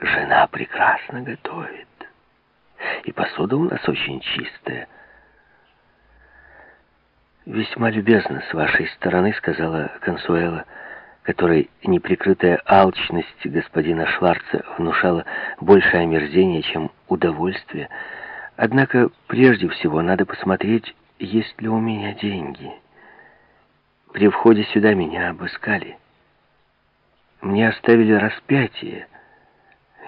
Жена прекрасно готовит. И посуда у нас очень чистая. «Весьма любезно с вашей стороны», — сказала Консуэла, которой неприкрытая алчность господина Шварца внушала больше омерзения, чем удовольствие. «Однако прежде всего надо посмотреть, есть ли у меня деньги. При входе сюда меня обыскали. Мне оставили распятие.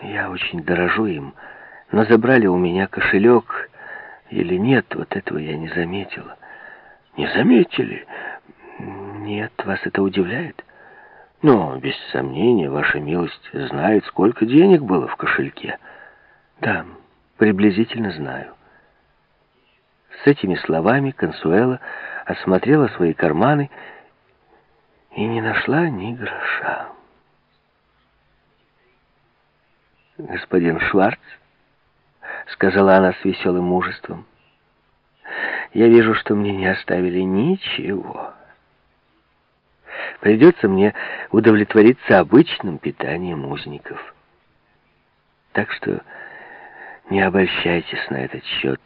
Я очень дорожу им, но забрали у меня кошелек или нет, вот этого я не заметила». Не заметили? Нет, вас это удивляет? Но, без сомнения, ваша милость знает, сколько денег было в кошельке. Да, приблизительно знаю. С этими словами Консуэла осмотрела свои карманы и не нашла ни гроша. «Господин Шварц», — сказала она с веселым мужеством, — я вижу, что мне не оставили ничего. Придется мне удовлетвориться обычным питанием узников. Так что не обольщайтесь на этот счет.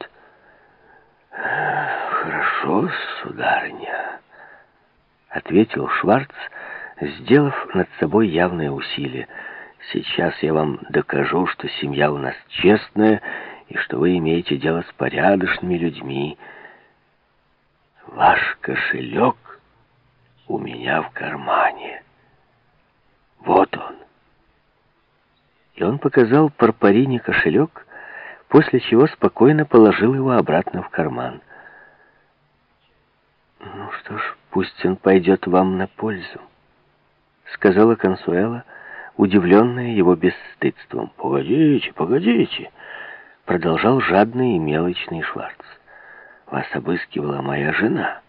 «Хорошо, сударыня», — ответил Шварц, сделав над собой явное усилие. «Сейчас я вам докажу, что семья у нас честная и что вы имеете дело с порядочными людьми». Ваш кошелек у меня в кармане. Вот он. И он показал Парпарине кошелек, после чего спокойно положил его обратно в карман. «Ну что ж, пусть он пойдет вам на пользу», — сказала Консуэла, удивленная его бесстыдством. «Погодите, погодите», — продолжал жадный и мелочный Шварц. Вас обыскивала моя жена.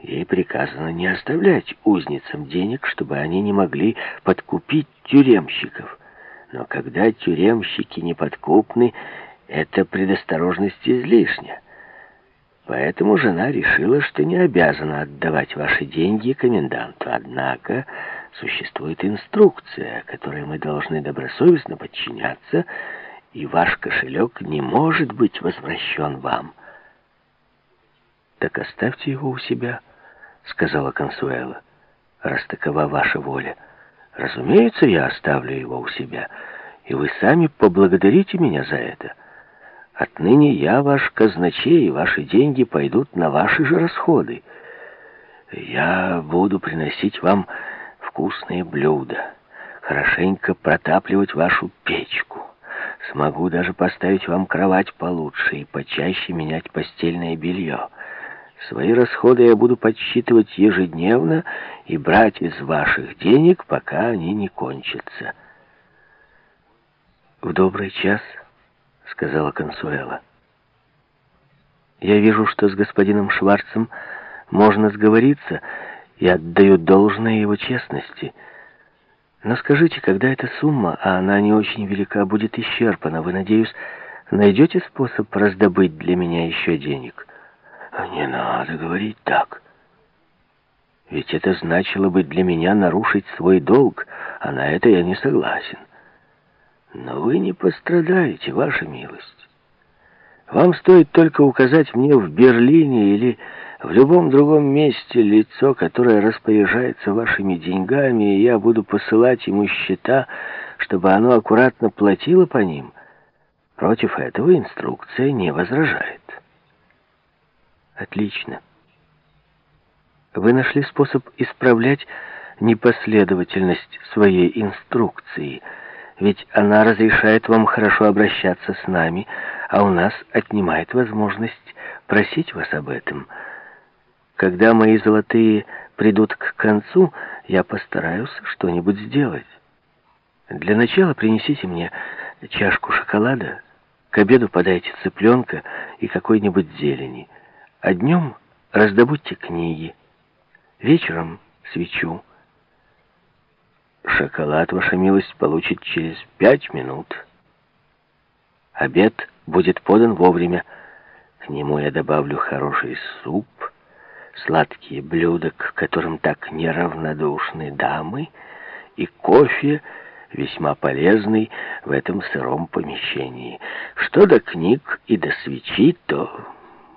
Ей приказано не оставлять узницам денег, чтобы они не могли подкупить тюремщиков. Но когда тюремщики неподкупны, эта предосторожность излишня. Поэтому жена решила, что не обязана отдавать ваши деньги коменданту. Однако существует инструкция, которой мы должны добросовестно подчиняться, и ваш кошелек не может быть возвращен вам. «Так оставьте его у себя», — сказала Консуэла, — «раз такова ваша воля. Разумеется, я оставлю его у себя, и вы сами поблагодарите меня за это. Отныне я ваш казначей, и ваши деньги пойдут на ваши же расходы. Я буду приносить вам вкусные блюда, хорошенько протапливать вашу печку». Смогу даже поставить вам кровать получше и почаще менять постельное белье. Свои расходы я буду подсчитывать ежедневно и брать из ваших денег, пока они не кончатся. «В добрый час», — сказала Консуэла. «Я вижу, что с господином Шварцем можно сговориться и отдаю должное его честности. Но скажите, когда эта сумма, а она не очень велика, будет исчерпана, вы, надеюсь, найдете способ раздобыть для меня еще денег?» Не надо говорить так. Ведь это значило бы для меня нарушить свой долг, а на это я не согласен. Но вы не пострадаете, ваша милость. Вам стоит только указать мне в Берлине или в любом другом месте лицо, которое распоряжается вашими деньгами, и я буду посылать ему счета, чтобы оно аккуратно платило по ним. Против этого инструкция не возражает. Отлично. Вы нашли способ исправлять непоследовательность своей инструкции, ведь она разрешает вам хорошо обращаться с нами, а у нас отнимает возможность просить вас об этом. Когда мои золотые придут к концу, я постараюсь что-нибудь сделать. Для начала принесите мне чашку шоколада, к обеду подайте цыпленка и какой-нибудь зелени. А днем раздобудьте книги, вечером свечу. Шоколад, ваша милость, получит через пять минут. Обед будет подан вовремя. К нему я добавлю хороший суп, сладкие блюда, к которым так неравнодушны дамы, и кофе весьма полезный в этом сыром помещении. Что до книг и до свечи, то